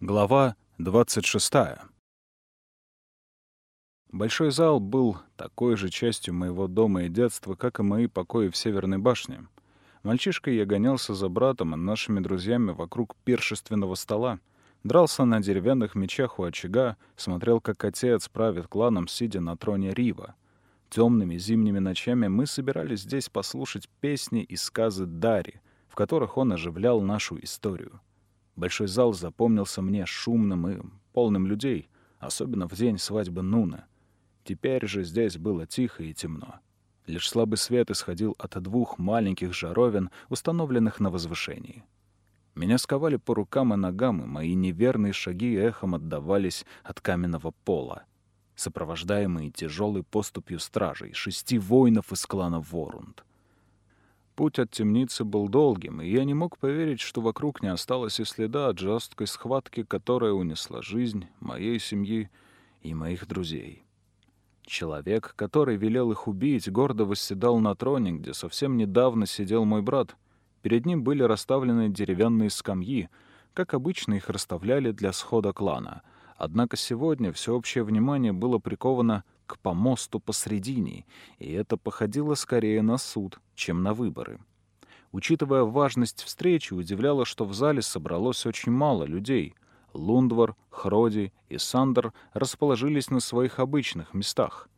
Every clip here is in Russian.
Глава 26. Большой зал был такой же частью моего дома и детства, как и мои покои в Северной башне. Мальчишкой я гонялся за братом и нашими друзьями вокруг пиршественного стола, дрался на деревянных мечах у очага, смотрел, как отец правит кланом, сидя на троне Рива. Темными зимними ночами мы собирались здесь послушать песни и сказы Дари, в которых он оживлял нашу историю. Большой зал запомнился мне шумным и полным людей, особенно в день свадьбы Нуна. Теперь же здесь было тихо и темно. Лишь слабый свет исходил от двух маленьких жаровин, установленных на возвышении. Меня сковали по рукам и ногам, и мои неверные шаги эхом отдавались от каменного пола, сопровождаемые тяжелой поступью стражей, шести воинов из клана Ворунд. Путь от темницы был долгим, и я не мог поверить, что вокруг не осталось и следа от жесткой схватки, которая унесла жизнь моей семьи и моих друзей. Человек, который велел их убить, гордо восседал на троне, где совсем недавно сидел мой брат. Перед ним были расставлены деревянные скамьи, как обычно их расставляли для схода клана. Однако сегодня всеобщее внимание было приковано к помосту посредине, и это походило скорее на суд, чем на выборы. Учитывая важность встречи, удивляло, что в зале собралось очень мало людей. Лундвар, Хроди и Сандер расположились на своих обычных местах.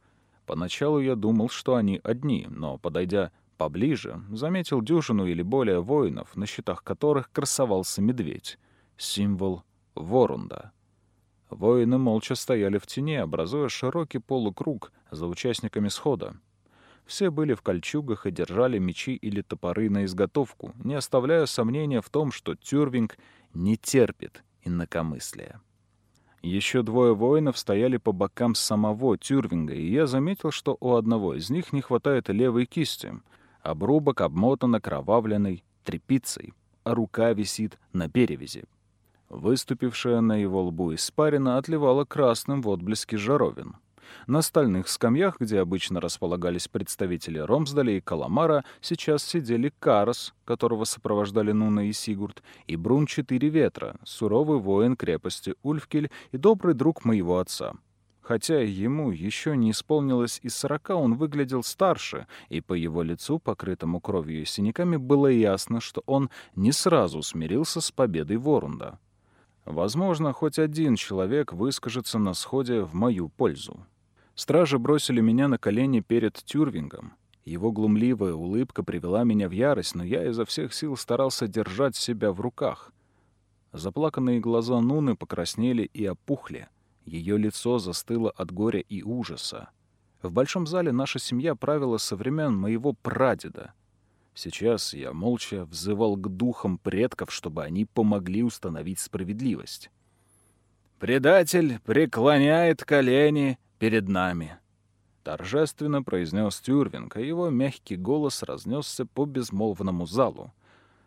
Поначалу я думал, что они одни, но, подойдя поближе, заметил дюжину или более воинов, на щитах которых красовался медведь, символ Ворунда. Воины молча стояли в тени, образуя широкий полукруг за участниками схода. Все были в кольчугах и держали мечи или топоры на изготовку, не оставляя сомнения в том, что Тюрвинг не терпит инакомыслия. Еще двое воинов стояли по бокам самого Тюрвинга, и я заметил, что у одного из них не хватает левой кисти. Обрубок обмотан окровавленной тряпицей, а рука висит на перевязи. Выступившая на его лбу испарина отливала красным в отблеске жаровин. На стальных скамьях, где обычно располагались представители Ромсдаля и Каламара, сейчас сидели Карос, которого сопровождали Нуна и Сигурд, и Брун Четыре Ветра, суровый воин крепости Ульфкель и добрый друг моего отца. Хотя ему еще не исполнилось и сорока, он выглядел старше, и по его лицу, покрытому кровью и синяками, было ясно, что он не сразу смирился с победой Ворунда. Возможно, хоть один человек выскажется на сходе в мою пользу. Стражи бросили меня на колени перед Тюрвингом. Его глумливая улыбка привела меня в ярость, но я изо всех сил старался держать себя в руках. Заплаканные глаза Нуны покраснели и опухли. Ее лицо застыло от горя и ужаса. В большом зале наша семья правила со времен моего прадеда — Сейчас я молча взывал к духам предков, чтобы они помогли установить справедливость. «Предатель преклоняет колени перед нами», — торжественно произнес Тюрвинг, а его мягкий голос разнесся по безмолвному залу.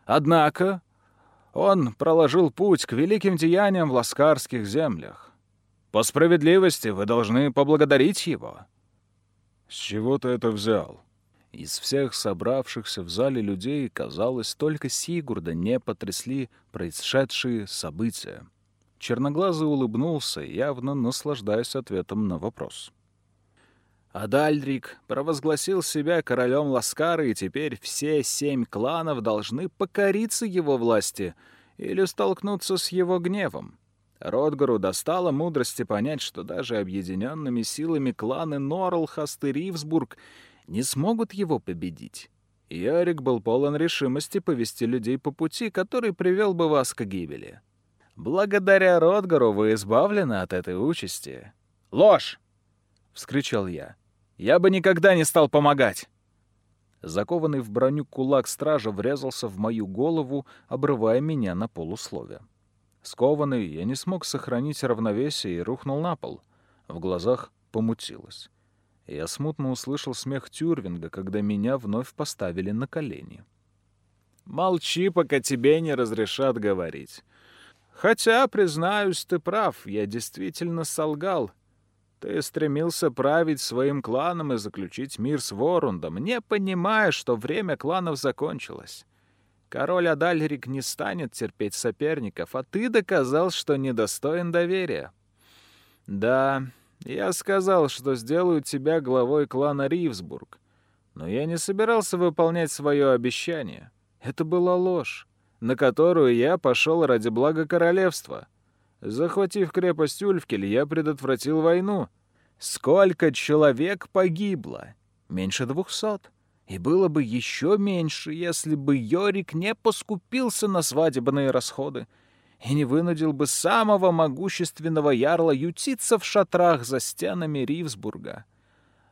«Однако он проложил путь к великим деяниям в ласкарских землях. По справедливости вы должны поблагодарить его». «С чего ты это взял?» Из всех собравшихся в зале людей, казалось, только Сигурда не потрясли происшедшие события. Черноглазый улыбнулся, явно наслаждаясь ответом на вопрос. Адальрик провозгласил себя королем Ласкара, и теперь все семь кланов должны покориться его власти или столкнуться с его гневом. Ротгару достало мудрости понять, что даже объединенными силами кланы Норлхаст и Ривсбург — не смогут его победить. Ярик был полон решимости повести людей по пути, который привел бы вас к гибели. Благодаря Ротгару вы избавлены от этой участи. «Ложь!» — вскричал я. «Я бы никогда не стал помогать!» Закованный в броню кулак стража врезался в мою голову, обрывая меня на полуслове. Скованный, я не смог сохранить равновесие и рухнул на пол. В глазах помутилось. Я смутно услышал смех Тюрвинга, когда меня вновь поставили на колени. «Молчи, пока тебе не разрешат говорить. Хотя, признаюсь, ты прав, я действительно солгал. Ты стремился править своим кланом и заключить мир с Ворундом, не понимая, что время кланов закончилось. Король Адальрик не станет терпеть соперников, а ты доказал, что недостоин доверия. Да, я сказал, что сделаю тебя главой клана Ривсбург, но я не собирался выполнять свое обещание. Это была ложь, на которую я пошел ради блага королевства. Захватив крепость Ульфкель, я предотвратил войну. Сколько человек погибло? Меньше двухсот. И было бы еще меньше, если бы Йорик не поскупился на свадебные расходы и не вынудил бы самого могущественного ярла ютиться в шатрах за стенами Ривсбурга.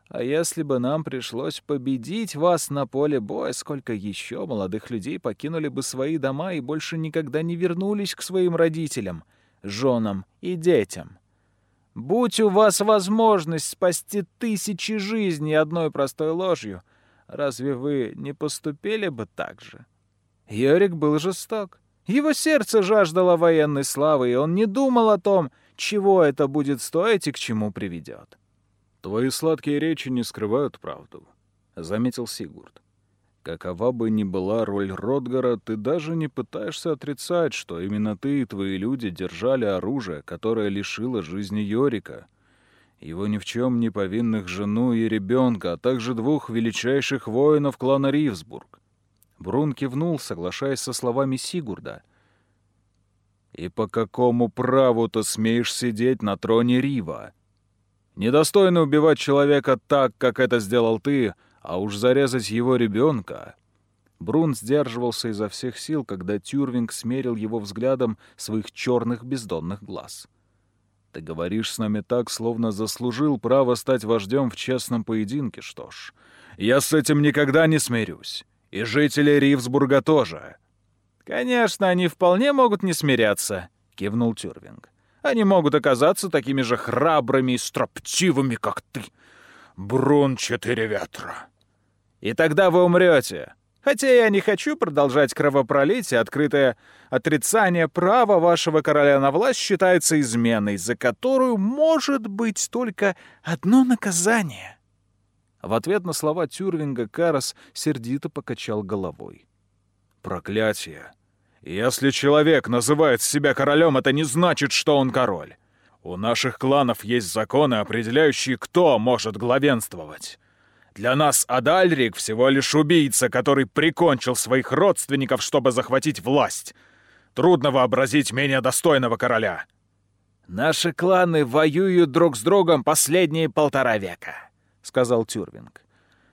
А если бы нам пришлось победить вас на поле боя, сколько еще молодых людей покинули бы свои дома и больше никогда не вернулись к своим родителям, женам и детям? Будь у вас возможность спасти тысячи жизней одной простой ложью — Разве вы не поступили бы так же? Йорик был жесток. Его сердце жаждало военной славы, и он не думал о том, чего это будет стоить и к чему приведет. «Твои сладкие речи не скрывают правду», — заметил Сигурд. «Какова бы ни была роль Ротгара, ты даже не пытаешься отрицать, что именно ты и твои люди держали оружие, которое лишило жизни Йорика его ни в чем не повинных жену и ребенка, а также двух величайших воинов клана Ривсбург. Брун кивнул, соглашаясь со словами Сигурда. «И по какому праву ты смеешь сидеть на троне Рива? Недостойно убивать человека так, как это сделал ты, а уж зарезать его ребенка». Брун сдерживался изо всех сил, когда Тюрвинг смерил его взглядом своих черных бездонных глаз. — ты говоришь с нами так, словно заслужил право стать вождем в честном поединке. Что ж, я с этим никогда не смирюсь. И жители Ривсбурга тоже. Конечно, они вполне могут не смиряться, кивнул Тюрвинг. Они могут оказаться такими же храбрыми и строптивыми, как ты. Брун четыре ветра. И тогда вы умрете. Хотя я не хочу продолжать кровопролитие, открытое отрицание права вашего короля на власть считается изменой, за которую может быть только одно наказание». В ответ на слова Тюрвинга Карас сердито покачал головой. «Проклятие! Если человек называет себя королем, это не значит, что он король. У наших кланов есть законы, определяющие, кто может главенствовать. Для нас Адальрик всего лишь убийца, который прикончил своих родственников, чтобы захватить власть. Трудно вообразить менее достойного короля. «Наши кланы воюют друг с другом последние полтора века», — сказал Тюрвинг.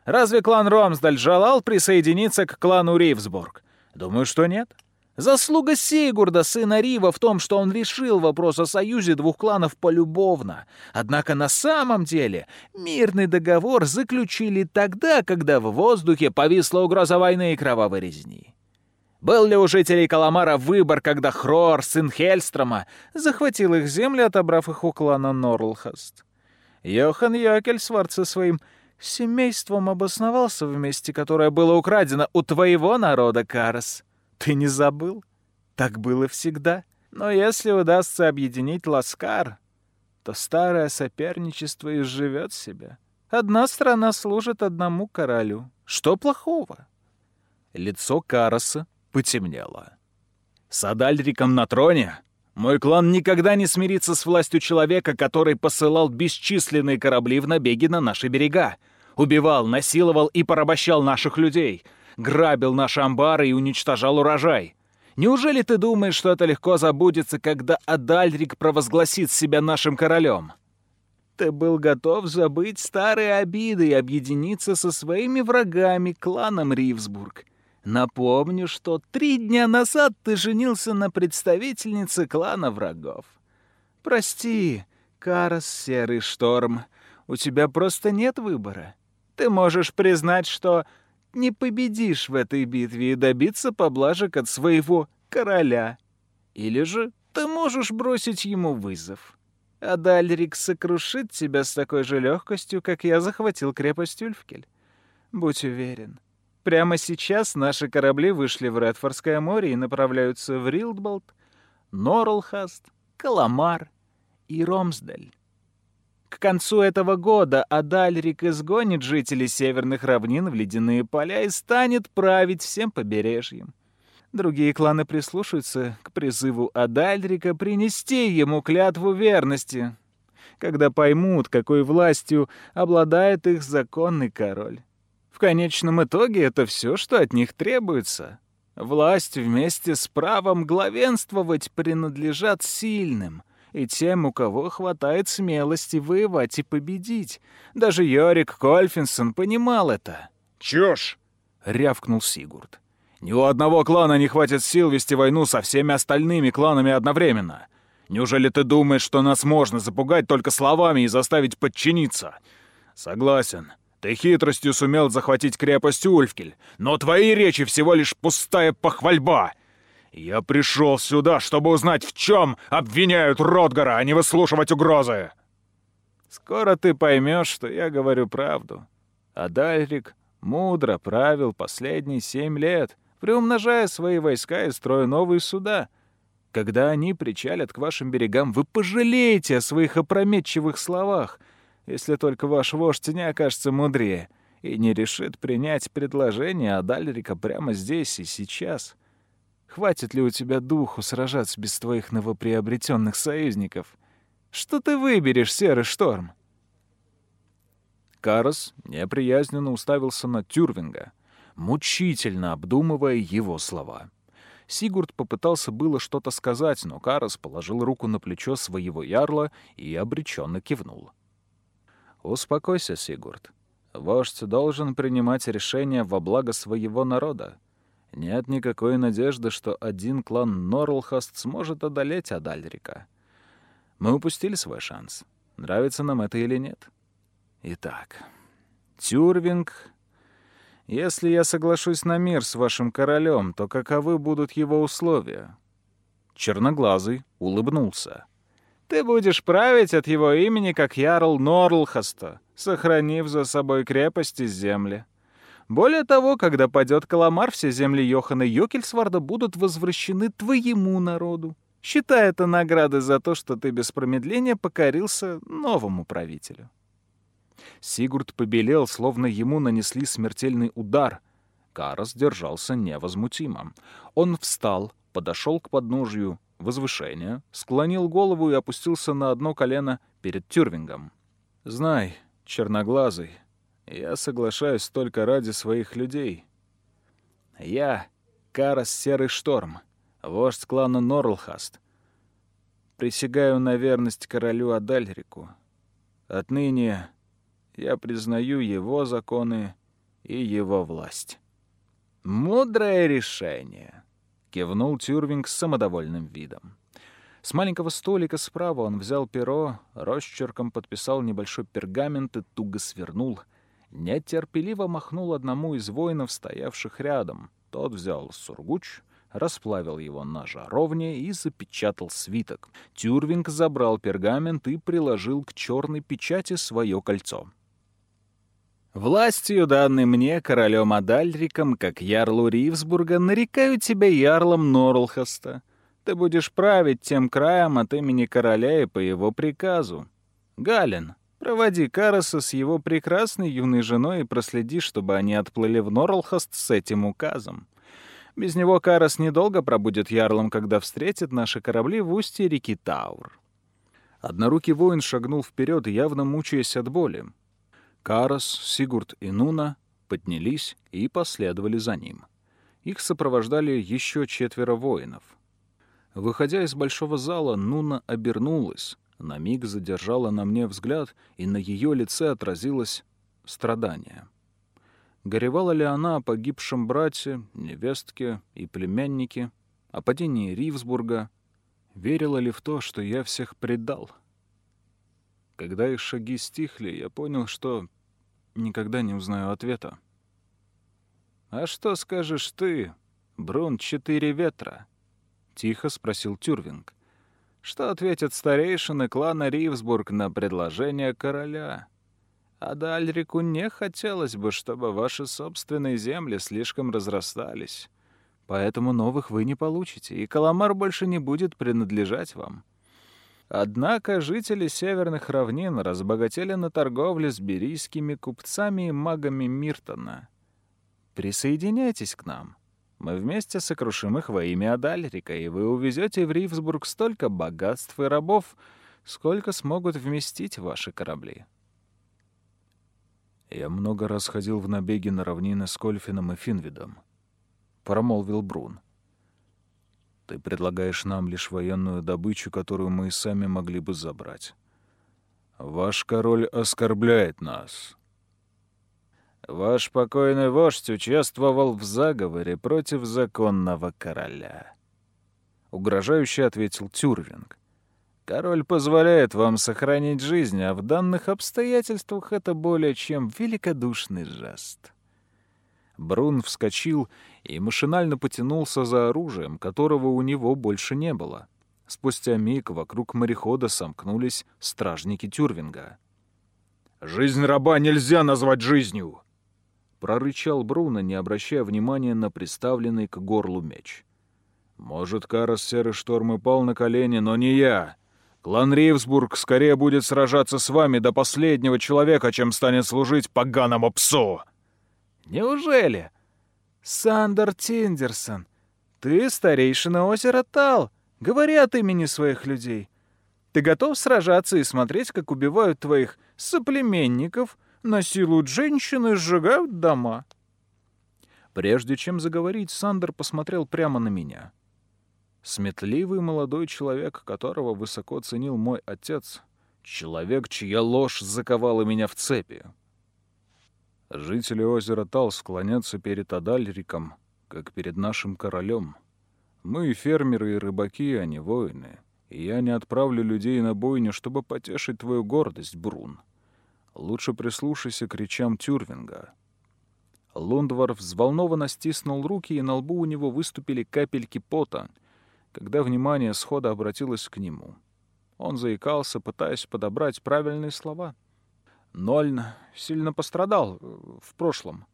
«Разве клан Ромсдаль желал присоединиться к клану Ривсбург? Думаю, что нет. Заслуга Сигурда, сына Рива, в том, что он решил вопрос о союзе двух кланов полюбовно. Однако на самом деле мирный договор заключили тогда, когда в воздухе повисла угроза войны и кровавой резни. Был ли у жителей Каламара выбор, когда Хрор, сын Хельстрома, захватил их земли, отобрав их у клана Норлхаст? Йохан Йокельсвард со своим семейством обосновался в месте, которое было украдено у твоего народа, Карас. Ты не забыл? Так было всегда. Но если удастся объединить Ласкар, то старое соперничество изживет себя. Одна страна служит одному королю. Что плохого? Лицо Караса потемнело. С Адальриком на троне мой клан никогда не смирится с властью человека, который посылал бесчисленные корабли в набеги на наши берега, убивал, насиловал и порабощал наших людей — грабил наши амбары и уничтожал урожай. Неужели ты думаешь, что это легко забудется, когда Адальрик провозгласит себя нашим королем? Ты был готов забыть старые обиды и объединиться со своими врагами, кланом Ривсбург. Напомню, что три дня назад ты женился на представительнице клана врагов. Прости, Карас Серый Шторм, у тебя просто нет выбора. Ты можешь признать, что не победишь в этой битве и добиться поблажек от своего короля. Или же ты можешь бросить ему вызов. А Дальрик сокрушит тебя с такой же легкостью, как я захватил крепость Ульфкель. Будь уверен. Прямо сейчас наши корабли вышли в Редфордское море и направляются в Рилдболт, Норлхаст, Каламар и Ромсдаль. К концу этого года Адальрик изгонит жителей северных равнин в ледяные поля и станет править всем побережьем. Другие кланы прислушаются к призыву Адальрика принести ему клятву верности, когда поймут, какой властью обладает их законный король. В конечном итоге это все, что от них требуется. Власть вместе с правом главенствовать принадлежат сильным и тем, у кого хватает смелости воевать и победить. Даже Йорик Кольфинсон понимал это. «Чушь!» — рявкнул Сигурд. Ни у одного клана не хватит сил вести войну со всеми остальными кланами одновременно. Неужели ты думаешь, что нас можно запугать только словами и заставить подчиниться? Согласен. Ты хитростью сумел захватить крепость Ульфкель, но твои речи всего лишь пустая похвальба. Я пришел сюда, чтобы узнать, в чем обвиняют Ротгара, а не выслушивать угрозы. Скоро ты поймешь, что я говорю правду. А Дальрик мудро правил последние семь лет — приумножая свои войска и строя новые суда. Когда они причалят к вашим берегам, вы пожалеете о своих опрометчивых словах, если только ваш вождь не окажется мудрее и не решит принять предложение Адальрика прямо здесь и сейчас. Хватит ли у тебя духу сражаться без твоих новоприобретенных союзников? Что ты выберешь, Серый Шторм?» Карос неприязненно уставился на Тюрвинга — мучительно обдумывая его слова. Сигурд попытался было что-то сказать, но Карас положил руку на плечо своего ярла и обреченно кивнул. «Успокойся, Сигурд. Вождь должен принимать решения во благо своего народа. Нет никакой надежды, что один клан Норлхаст сможет одолеть Адальрика. Мы упустили свой шанс. Нравится нам это или нет? Итак, Тюрвинг если я соглашусь на мир с вашим королем, то каковы будут его условия?» Черноглазый улыбнулся. «Ты будешь править от его имени, как Ярл Норлхаста, сохранив за собой крепости земли. Более того, когда падет Каламар, все земли Йохана Йокельсварда будут возвращены твоему народу. Считай это наградой за то, что ты без промедления покорился новому правителю». Сигурд побелел, словно ему нанесли смертельный удар. Карас держался невозмутимо. Он встал, подошел к подножию возвышения, склонил голову и опустился на одно колено перед Тюрвингом. «Знай, черноглазый, я соглашаюсь только ради своих людей. Я — Карас Серый Шторм, вождь клана Норлхаст. Присягаю на верность королю Адальрику. Отныне я признаю его законы и его власть». «Мудрое решение», — кивнул Тюрвинг с самодовольным видом. С маленького столика справа он взял перо, росчерком подписал небольшой пергамент и туго свернул. Нетерпеливо махнул одному из воинов, стоявших рядом. Тот взял сургуч, расплавил его на жаровне и запечатал свиток. Тюрвинг забрал пергамент и приложил к черной печати свое кольцо. Властью, данной мне, королем Адальриком, как ярлу Ривсбурга, нарекаю тебя ярлом Норлхаста. Ты будешь править тем краем от имени короля и по его приказу. Гален, проводи Караса с его прекрасной юной женой и проследи, чтобы они отплыли в Норлхаст с этим указом. Без него Карас недолго пробудет ярлом, когда встретит наши корабли в устье реки Таур. Однорукий воин шагнул вперед, явно мучаясь от боли. Карас, Сигурд и Нуна поднялись и последовали за ним. Их сопровождали еще четверо воинов. Выходя из большого зала, Нуна обернулась, на миг задержала на мне взгляд, и на ее лице отразилось страдание. Горевала ли она о погибшем брате, невестке и племяннике, о падении Ривсбурга? Верила ли в то, что я всех предал?» Когда их шаги стихли, я понял, что никогда не узнаю ответа. «А что скажешь ты, Брун Четыре Ветра?» — тихо спросил Тюрвинг. «Что ответят старейшины клана Ривсбург на предложение короля?» А Дальрику не хотелось бы, чтобы ваши собственные земли слишком разрастались. Поэтому новых вы не получите, и Каламар больше не будет принадлежать вам. Однако жители северных равнин разбогатели на торговле с берийскими купцами и магами Миртона. Присоединяйтесь к нам. Мы вместе сокрушим их во имя Адальрика, и вы увезете в Ривсбург столько богатств и рабов, сколько смогут вместить ваши корабли. «Я много раз ходил в набеги на равнины с Кольфином и Финвидом», — промолвил Брун. «Ты предлагаешь нам лишь военную добычу, которую мы и сами могли бы забрать. Ваш король оскорбляет нас». «Ваш покойный вождь участвовал в заговоре против законного короля», — угрожающе ответил Тюрвинг. Король позволяет вам сохранить жизнь, а в данных обстоятельствах это более чем великодушный жест. Брун вскочил и машинально потянулся за оружием, которого у него больше не было. Спустя миг вокруг морехода сомкнулись стражники Тюрвинга. «Жизнь раба нельзя назвать жизнью!» — прорычал Бруно, не обращая внимания на приставленный к горлу меч. «Может, Карас Серый Шторм и пал на колени, но не я. Клан Ривсбург скорее будет сражаться с вами до последнего человека, чем станет служить поганому псу!» «Неужели? Сандер Тиндерсон, ты старейшина озера Тал, говори от имени своих людей. Ты готов сражаться и смотреть, как убивают твоих соплеменников, насилуют женщин и сжигают дома?» Прежде чем заговорить, Сандер посмотрел прямо на меня — Сметливый молодой человек, которого высоко ценил мой отец, человек, чья ложь заковала меня в цепи. Жители озера Тал склонятся перед Адальриком, как перед нашим королем. Мы фермеры и рыбаки, а не воины. И я не отправлю людей на бойню, чтобы потешить твою гордость, Брун. Лучше прислушайся к речам Тюрвинга. Лундвар взволнованно стиснул руки, и на лбу у него выступили капельки пота — когда внимание схода обратилось к нему. Он заикался, пытаясь подобрать правильные слова. Нольн сильно пострадал э, в прошлом.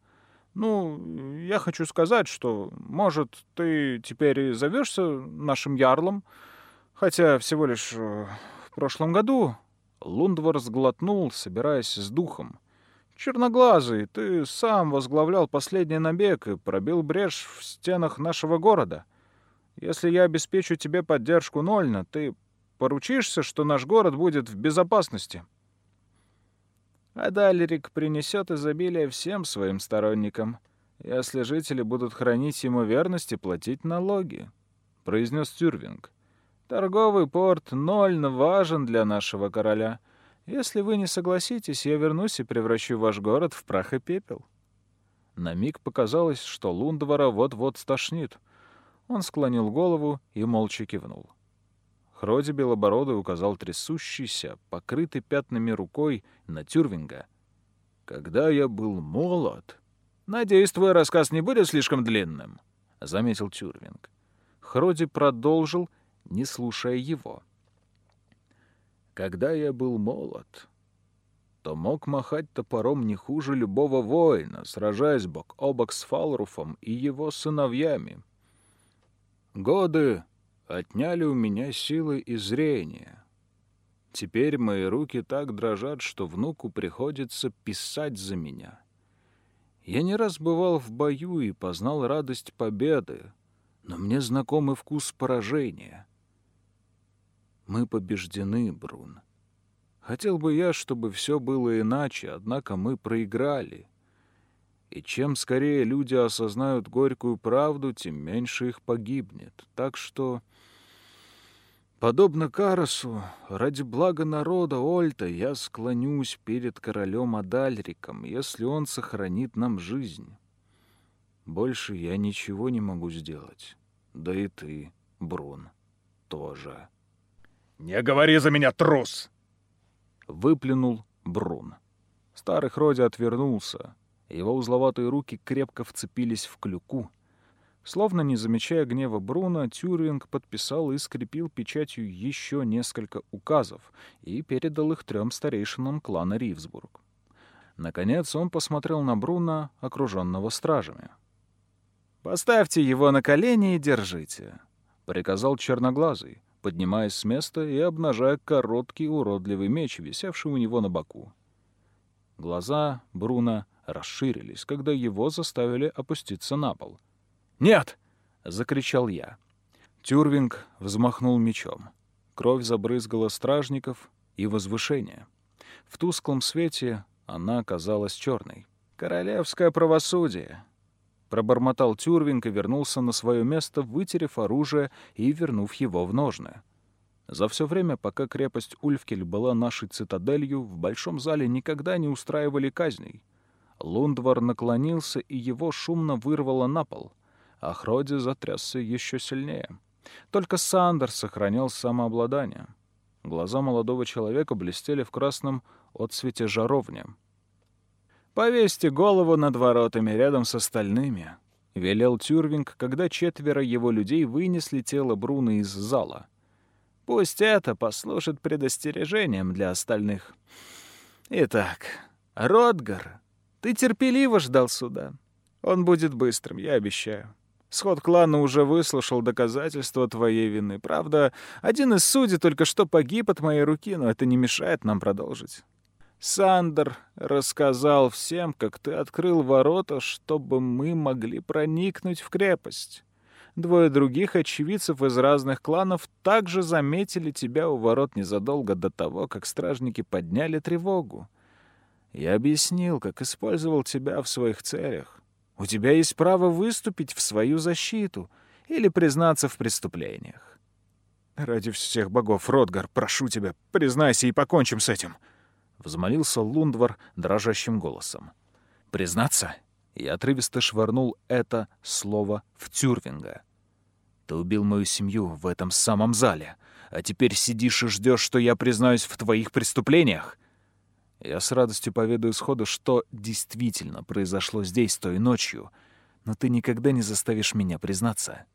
Ну, я хочу сказать, что, может, ты теперь и зовешься нашим ярлом, хотя всего лишь э, в прошлом году Лундвор сглотнул, собираясь с духом. Черноглазый, ты сам возглавлял последний набег и пробил брешь в стенах нашего города — если я обеспечу тебе поддержку Нольна, ты поручишься, что наш город будет в безопасности?» Адалерик принесет изобилие всем своим сторонникам, если жители будут хранить ему верность и платить налоги», — произнес Тюрвинг. «Торговый порт Нольн важен для нашего короля. Если вы не согласитесь, я вернусь и превращу ваш город в прах и пепел». На миг показалось, что Лундвара вот-вот стошнит — он склонил голову и молча кивнул. Хроди Белобородый указал трясущийся, покрытый пятнами рукой на Тюрвинга. «Когда я был молод...» «Надеюсь, твой рассказ не будет слишком длинным», — заметил Тюрвинг. Хроди продолжил, не слушая его. «Когда я был молод, то мог махать топором не хуже любого воина, сражаясь бок о бок с Фалруфом и его сыновьями, Годы отняли у меня силы и зрение. Теперь мои руки так дрожат, что внуку приходится писать за меня. Я не раз бывал в бою и познал радость победы, но мне знакомый вкус поражения. Мы побеждены, Брун. Хотел бы я, чтобы все было иначе, однако мы проиграли — и чем скорее люди осознают горькую правду, тем меньше их погибнет. Так что, подобно Карасу, ради блага народа Ольта я склонюсь перед королем Адальриком, если он сохранит нам жизнь. Больше я ничего не могу сделать. Да и ты, Брун, тоже. «Не говори за меня, трус!» — выплюнул Брун. Старый Хроди отвернулся, его узловатые руки крепко вцепились в клюку. Словно не замечая гнева Бруна, Тюринг подписал и скрепил печатью еще несколько указов и передал их трем старейшинам клана Ривсбург. Наконец он посмотрел на Бруна, окруженного стражами. «Поставьте его на колени и держите», — приказал черноглазый, поднимаясь с места и обнажая короткий уродливый меч, висевший у него на боку. Глаза Бруна расширились, когда его заставили опуститься на пол. Нет!» — закричал я. Тюрвинг взмахнул мечом. Кровь забрызгала стражников и возвышение. В тусклом свете она казалась черной. «Королевское правосудие!» Пробормотал Тюрвинг и вернулся на свое место, вытерев оружие и вернув его в ножны. За все время, пока крепость Ульфкель была нашей цитаделью, в большом зале никогда не устраивали казней. Лундвар наклонился, и его шумно вырвало на пол, а Хроди затрясся еще сильнее. Только Сандер сохранял самообладание. Глаза молодого человека блестели в красном отсвете жаровни. «Повесьте голову над воротами рядом с остальными», — велел Тюрвинг, когда четверо его людей вынесли тело Бруна из зала. «Пусть это послужит предостережением для остальных. Итак, Ротгар, ты терпеливо ждал суда. Он будет быстрым, я обещаю. Сход клана уже выслушал доказательства твоей вины. Правда, один из судей только что погиб от моей руки, но это не мешает нам продолжить. Сандер рассказал всем, как ты открыл ворота, чтобы мы могли проникнуть в крепость. Двое других очевидцев из разных кланов также заметили тебя у ворот незадолго до того, как стражники подняли тревогу. Я объяснил, как использовал тебя в своих целях. У тебя есть право выступить в свою защиту или признаться в преступлениях. Ради всех богов, Ротгар, прошу тебя, признайся и покончим с этим. Взмолился Лундвар дрожащим голосом. Признаться? Я отрывисто швырнул это слово в Тюрвинга. Ты убил мою семью в этом самом зале, а теперь сидишь и ждешь, что я признаюсь в твоих преступлениях. Я с радостью поведаю сходу, что действительно произошло здесь той ночью, но ты никогда не заставишь меня признаться.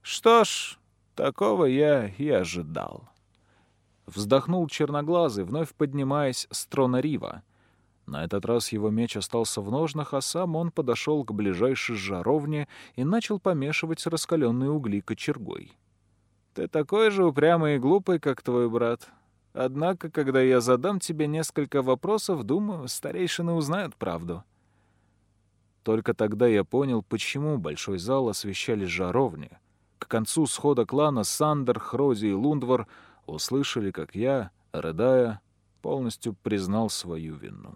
Что ж, такого я и ожидал. Вздохнул черноглазый, вновь поднимаясь с трона Рива. На этот раз его меч остался в ножнах, а сам он подошел к ближайшей жаровне и начал помешивать раскаленные угли кочергой. «Ты такой же упрямый и глупый, как твой брат. Однако, когда я задам тебе несколько вопросов, думаю, старейшины узнают правду. Только тогда я понял, почему большой зал освещали жаровни. К концу схода клана Сандер, Хрози и Лундвар услышали, как я, рыдая, полностью признал свою вину.